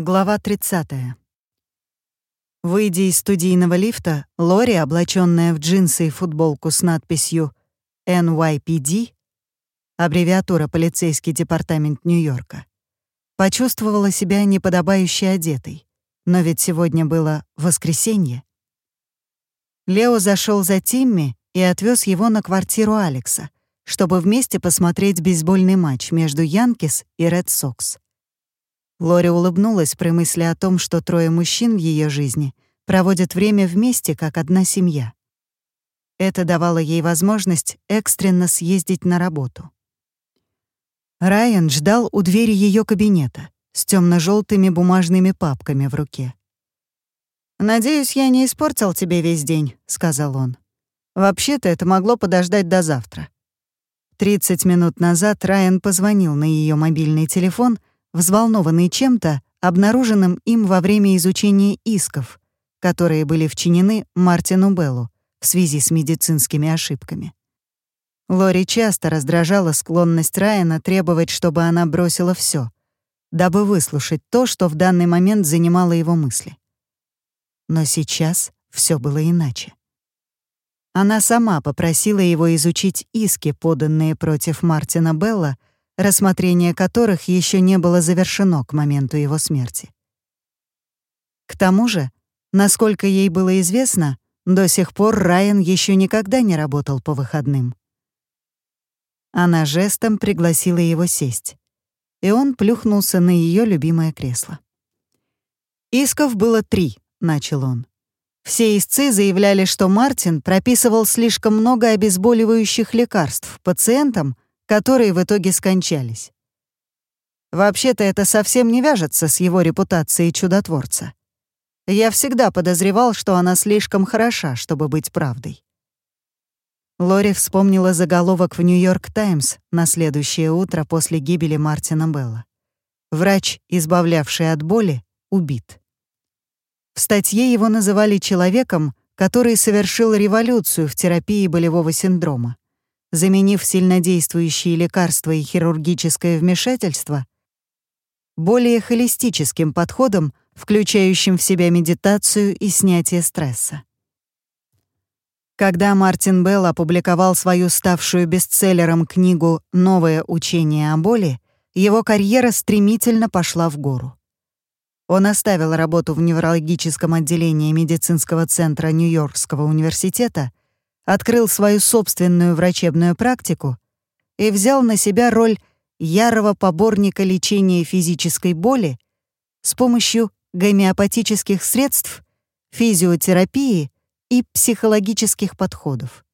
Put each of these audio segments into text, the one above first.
Глава 30. Выйдя из студийного лифта, Лори, облаченная в джинсы и футболку с надписью NYPD, аббревиатура «Полицейский департамент Нью-Йорка», почувствовала себя неподобающе одетой. Но ведь сегодня было воскресенье. Лео зашел за Тимми и отвез его на квартиру Алекса, чтобы вместе посмотреть бейсбольный матч между Янкис и Ред Сокс. Лори улыбнулась при мысли о том, что трое мужчин в ее жизни проводят время вместе, как одна семья. Это давало ей возможность экстренно съездить на работу. Райан ждал у двери ее кабинета с темно желтыми бумажными папками в руке. «Надеюсь, я не испортил тебе весь день», — сказал он. «Вообще-то это могло подождать до завтра». Тридцать минут назад Райан позвонил на ее мобильный телефон взволнованный чем-то, обнаруженным им во время изучения исков, которые были вчинены Мартину Беллу в связи с медицинскими ошибками. Лори часто раздражала склонность Райана требовать, чтобы она бросила все, дабы выслушать то, что в данный момент занимало его мысли. Но сейчас все было иначе. Она сама попросила его изучить иски, поданные против Мартина Белла, рассмотрение которых еще не было завершено к моменту его смерти. К тому же, насколько ей было известно, до сих пор Райан еще никогда не работал по выходным. Она жестом пригласила его сесть, и он плюхнулся на ее любимое кресло. «Исков было три», — начал он. Все истцы заявляли, что Мартин прописывал слишком много обезболивающих лекарств пациентам, которые в итоге скончались. Вообще-то это совсем не вяжется с его репутацией чудотворца. Я всегда подозревал, что она слишком хороша, чтобы быть правдой. Лори вспомнила заголовок в «Нью-Йорк Таймс» на следующее утро после гибели Мартина Белла. Врач, избавлявший от боли, убит. В статье его называли человеком, который совершил революцию в терапии болевого синдрома заменив сильнодействующие лекарства и хирургическое вмешательство, более холистическим подходом, включающим в себя медитацию и снятие стресса. Когда Мартин Белл опубликовал свою ставшую бестселлером книгу «Новое учение о боли», его карьера стремительно пошла в гору. Он оставил работу в неврологическом отделении медицинского центра Нью-Йоркского университета открыл свою собственную врачебную практику и взял на себя роль ярого поборника лечения физической боли с помощью гомеопатических средств, физиотерапии и психологических подходов.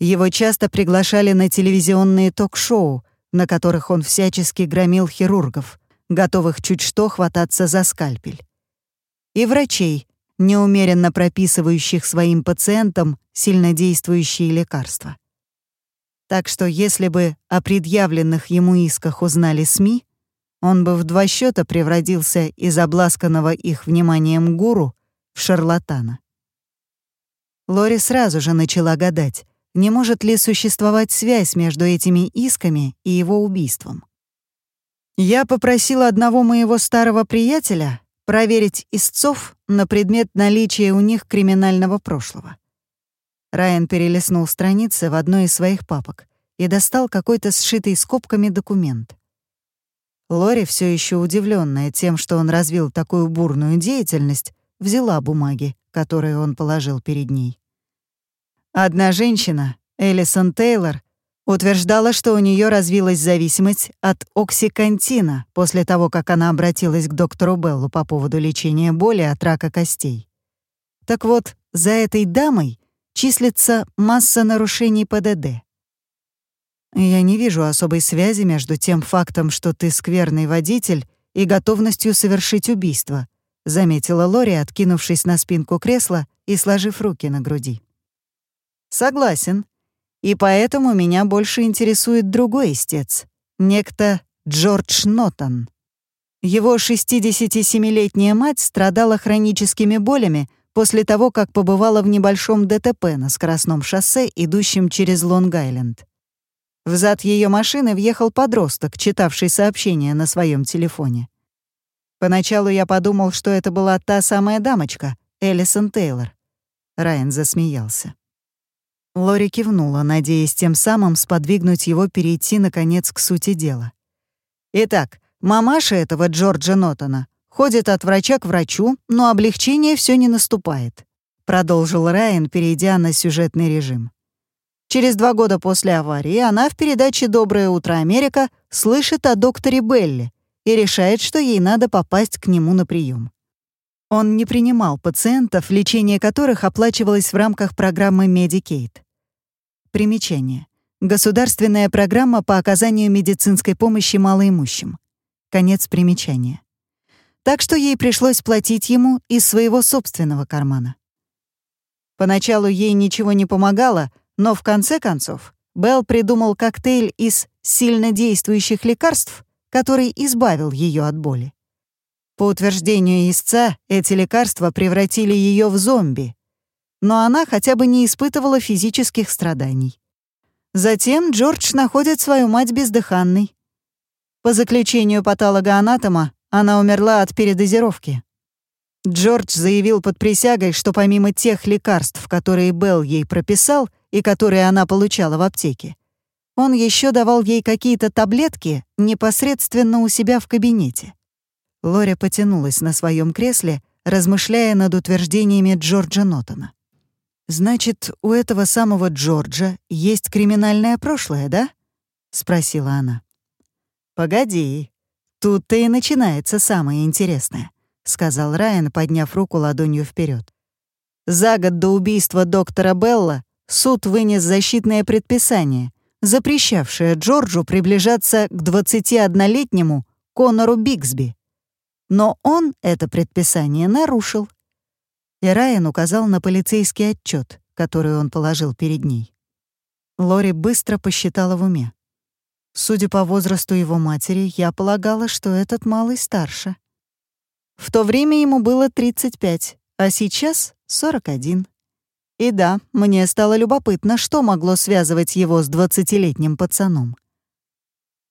Его часто приглашали на телевизионные ток-шоу, на которых он всячески громил хирургов, готовых чуть что хвататься за скальпель. И врачей, неумеренно прописывающих своим пациентам сильнодействующие лекарства. Так что если бы о предъявленных ему исках узнали СМИ, он бы в два счета превратился из обласканного их вниманием гуру в шарлатана. Лори сразу же начала гадать, не может ли существовать связь между этими исками и его убийством. Я попросила одного моего старого приятеля проверить истцов на предмет наличия у них криминального прошлого. Райан перелистнул страницы в одной из своих папок и достал какой-то сшитый скобками документ. Лори, все еще удивленная тем, что он развил такую бурную деятельность, взяла бумаги, которые он положил перед ней. Одна женщина, Элисон Тейлор, Утверждала, что у нее развилась зависимость от оксикантина после того, как она обратилась к доктору Беллу по поводу лечения боли от рака костей. Так вот, за этой дамой числится масса нарушений ПДД. Я не вижу особой связи между тем фактом, что ты скверный водитель, и готовностью совершить убийство, заметила Лори, откинувшись на спинку кресла и сложив руки на груди. Согласен, и поэтому меня больше интересует другой истец, некто Джордж Нотон. Его 67-летняя мать страдала хроническими болями после того, как побывала в небольшом ДТП на скоростном шоссе, идущем через Лонг-Айленд. В зад ее машины въехал подросток, читавший сообщение на своем телефоне. Поначалу я подумал, что это была та самая дамочка, Элисон Тейлор. Райан засмеялся. Лори кивнула, надеясь тем самым сподвигнуть его перейти, наконец, к сути дела. Итак, мамаша этого Джорджа Нотона ходит от врача к врачу, но облегчение все не наступает, продолжил Райан, перейдя на сюжетный режим. Через два года после аварии она в передаче «Доброе утро, Америка» слышит о докторе Белли и решает, что ей надо попасть к нему на прием. Он не принимал пациентов, лечение которых оплачивалось в рамках программы Medicaid. Примечание. Государственная программа по оказанию медицинской помощи малоимущим. Конец примечания. Так что ей пришлось платить ему из своего собственного кармана. Поначалу ей ничего не помогало, но в конце концов Белл придумал коктейль из сильнодействующих лекарств, который избавил ее от боли. По утверждению истца, эти лекарства превратили ее в зомби. Но она хотя бы не испытывала физических страданий. Затем Джордж находит свою мать бездыханной. По заключению патологоанатома, она умерла от передозировки. Джордж заявил под присягой, что помимо тех лекарств, которые Белл ей прописал и которые она получала в аптеке, он еще давал ей какие-то таблетки непосредственно у себя в кабинете. Лори потянулась на своем кресле, размышляя над утверждениями Джорджа Нотона. «Значит, у этого самого Джорджа есть криминальное прошлое, да?» — спросила она. «Погоди, тут-то и начинается самое интересное», — сказал Райан, подняв руку ладонью вперед. За год до убийства доктора Белла суд вынес защитное предписание, запрещавшее Джорджу приближаться к 21-летнему Конору Бигсби. Но он это предписание нарушил. И Райан указал на полицейский отчет, который он положил перед ней. Лори быстро посчитала в уме. Судя по возрасту его матери, я полагала, что этот малый старше. В то время ему было 35, а сейчас — 41. И да, мне стало любопытно, что могло связывать его с двадцатилетним пацаном.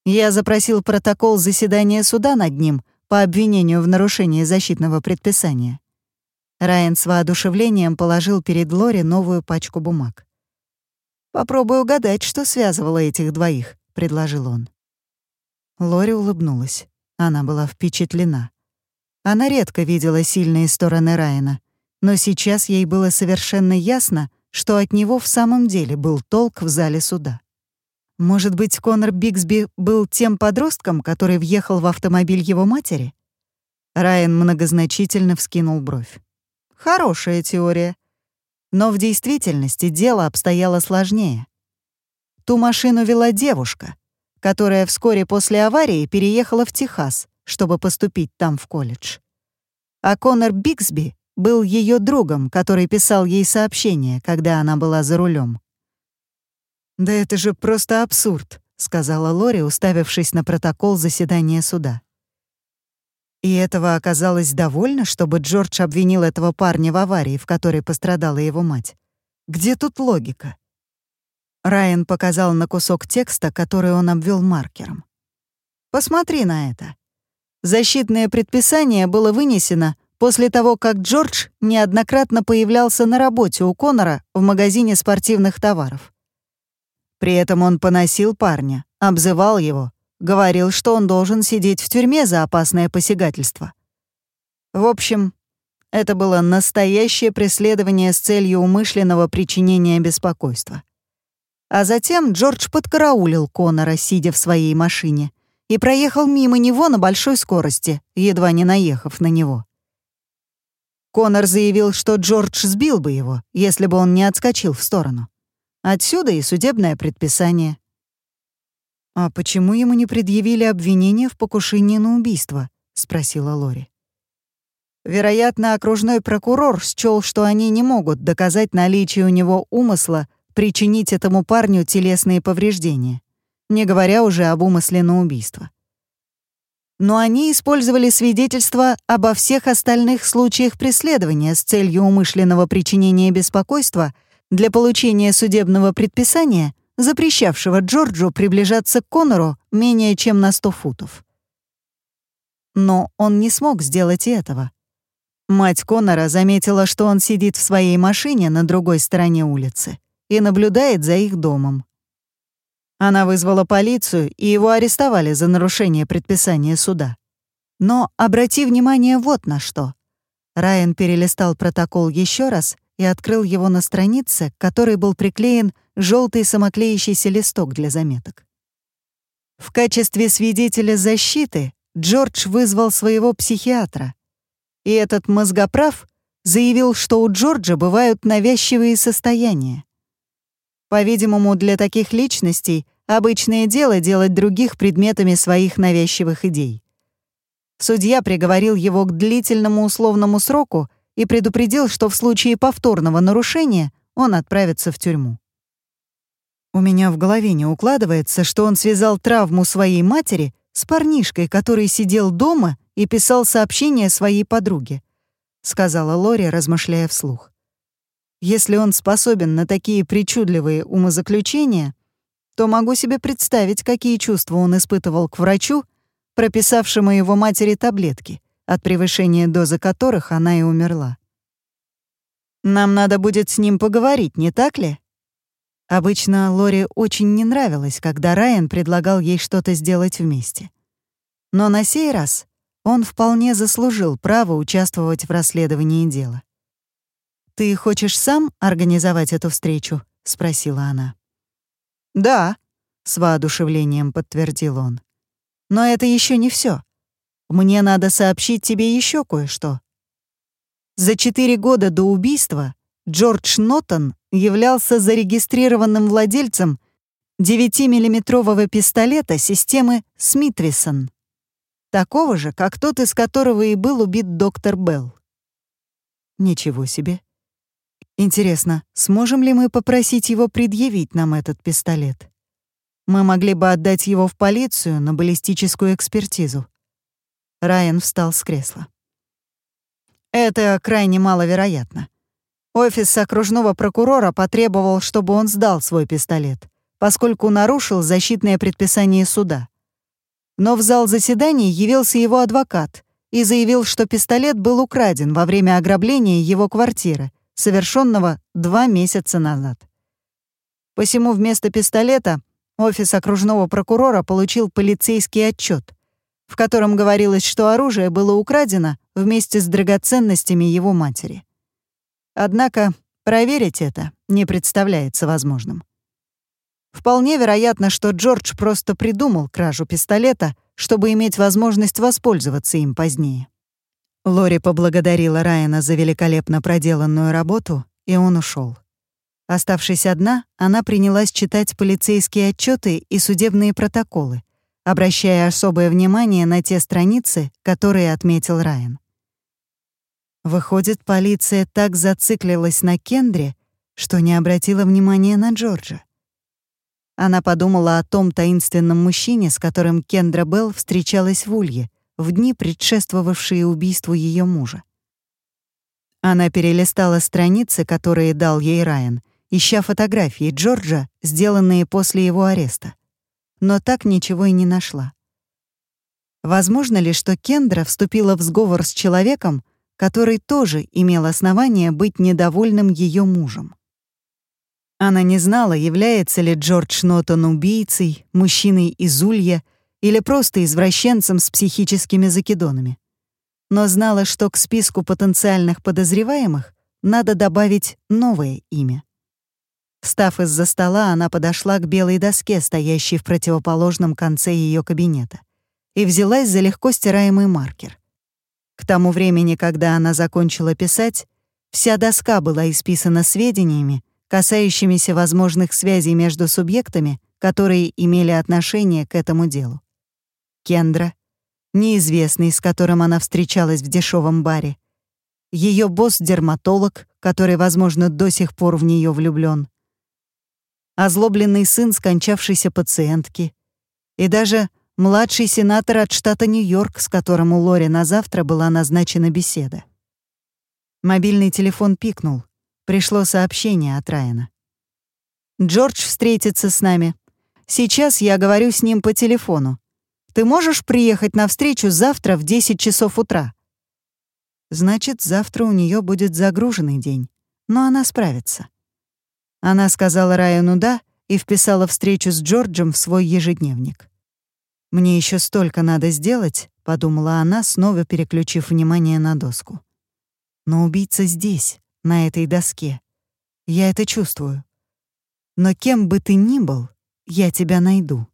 Я запросил протокол заседания суда над ним — по обвинению в нарушении защитного предписания. Райан с воодушевлением положил перед Лори новую пачку бумаг. «Попробуй угадать, что связывало этих двоих», — предложил он. Лори улыбнулась. Она была впечатлена. Она редко видела сильные стороны Райана, но сейчас ей было совершенно ясно, что от него в самом деле был толк в зале суда. Может быть, Конор Бигсби был тем подростком, который въехал в автомобиль его матери? Райан многозначительно вскинул бровь. Хорошая теория. Но в действительности дело обстояло сложнее. Ту машину вела девушка, которая вскоре после аварии переехала в Техас, чтобы поступить там в колледж. А Конор Бигсби был ее другом, который писал ей сообщения, когда она была за рулем. «Да это же просто абсурд», — сказала Лори, уставившись на протокол заседания суда. И этого оказалось довольно, чтобы Джордж обвинил этого парня в аварии, в которой пострадала его мать. Где тут логика? Райан показал на кусок текста, который он обвел маркером. «Посмотри на это. Защитное предписание было вынесено после того, как Джордж неоднократно появлялся на работе у Конора в магазине спортивных товаров. При этом он поносил парня, обзывал его, говорил, что он должен сидеть в тюрьме за опасное посягательство. В общем, это было настоящее преследование с целью умышленного причинения беспокойства. А затем Джордж подкараулил Конора, сидя в своей машине, и проехал мимо него на большой скорости, едва не наехав на него. Конор заявил, что Джордж сбил бы его, если бы он не отскочил в сторону. Отсюда и судебное предписание. «А почему ему не предъявили обвинение в покушении на убийство?» — спросила Лори. Вероятно, окружной прокурор счёл, что они не могут доказать наличие у него умысла причинить этому парню телесные повреждения, не говоря уже об умысле на убийство. Но они использовали свидетельства обо всех остальных случаях преследования с целью умышленного причинения беспокойства — для получения судебного предписания, запрещавшего Джорджу приближаться к Конору менее чем на 100 футов. но он не смог сделать этого. Мать Конора заметила, что он сидит в своей машине на другой стороне улицы и наблюдает за их домом. Она вызвала полицию, и его арестовали за нарушение предписания суда. Но обрати внимание вот на что. Райан перелистал протокол еще раз и открыл его на странице, к которой был приклеен желтый самоклеящийся листок для заметок. В качестве свидетеля защиты Джордж вызвал своего психиатра. И этот мозгоправ заявил, что у Джорджа бывают навязчивые состояния. По-видимому, для таких личностей обычное дело делать других предметами своих навязчивых идей. Судья приговорил его к длительному условному сроку и предупредил, что в случае повторного нарушения он отправится в тюрьму. У меня в голове не укладывается, что он связал травму своей матери с парнишкой, который сидел дома и писал сообщение своей подруге, сказала Лори, размышляя вслух. Если он способен на такие причудливые умозаключения, то могу себе представить, какие чувства он испытывал к врачу, прописавшему его матери таблетки, от превышения дозы которых она и умерла. «Нам надо будет с ним поговорить, не так ли?» Обычно Лори очень не нравилось, когда Райан предлагал ей что-то сделать вместе. Но на сей раз он вполне заслужил право участвовать в расследовании дела. «Ты хочешь сам организовать эту встречу?» — спросила она. «Да», — с воодушевлением подтвердил он. Но это еще не все. Мне надо сообщить тебе еще кое-что. За четыре года до убийства Джордж Ноттон являлся зарегистрированным владельцем 9-миллиметрового пистолета системы Смитвисон, такого же, как тот, из которого и был убит доктор Белл. Ничего себе. Интересно, сможем ли мы попросить его предъявить нам этот пистолет? Мы могли бы отдать его в полицию на баллистическую экспертизу. Райан встал с кресла. Это крайне маловероятно. Офис окружного прокурора потребовал, чтобы он сдал свой пистолет, поскольку нарушил защитное предписание суда. Но в зал заседаний явился его адвокат и заявил, что пистолет был украден во время ограбления его квартиры, совершенного два месяца назад. Посему вместо пистолета Офис окружного прокурора получил полицейский отчет, в котором говорилось, что оружие было украдено вместе с драгоценностями его матери. Однако проверить это не представляется возможным. Вполне вероятно, что Джордж просто придумал кражу пистолета, чтобы иметь возможность воспользоваться им позднее. Лори поблагодарила Райана за великолепно проделанную работу, и он ушел. Оставшись одна, она принялась читать полицейские отчеты и судебные протоколы, обращая особое внимание на те страницы, которые отметил Райан. Выходит, полиция так зациклилась на Кендре, что не обратила внимания на Джорджа. Она подумала о том таинственном мужчине, с которым Кендра Белл встречалась в Улье в дни, предшествовавшие убийству ее мужа. Она перелистала страницы, которые дал ей Райан, ища фотографии Джорджа, сделанные после его ареста. Но так ничего и не нашла. Возможно ли, что Кендра вступила в сговор с человеком, который тоже имел основания быть недовольным ее мужем? Она не знала, является ли Джордж Нотон убийцей, мужчиной из Улья или просто извращенцем с психическими закидонами. Но знала, что к списку потенциальных подозреваемых надо добавить новое имя. Встав из-за стола, она подошла к белой доске, стоящей в противоположном конце ее кабинета, и взялась за легко стираемый маркер. К тому времени, когда она закончила писать, вся доска была исписана сведениями, касающимися возможных связей между субъектами, которые имели отношение к этому делу. Кендра, неизвестный, с которым она встречалась в дешевом баре, ее босс-дерматолог, который, возможно, до сих пор в нее влюблен, озлобленный сын скончавшейся пациентки и даже младший сенатор от штата Нью-Йорк, с которым у Лори на завтра была назначена беседа. Мобильный телефон пикнул. Пришло сообщение от Райана. «Джордж встретится с нами. Сейчас я говорю с ним по телефону. Ты можешь приехать на встречу завтра в 10 часов утра?» Значит, завтра у нее будет загруженный день, но она справится. Она сказала Райану «да» и вписала встречу с Джорджем в свой ежедневник. «Мне еще столько надо сделать», — подумала она, снова переключив внимание на доску. «Но убийца здесь, на этой доске. Я это чувствую. Но кем бы ты ни был, я тебя найду».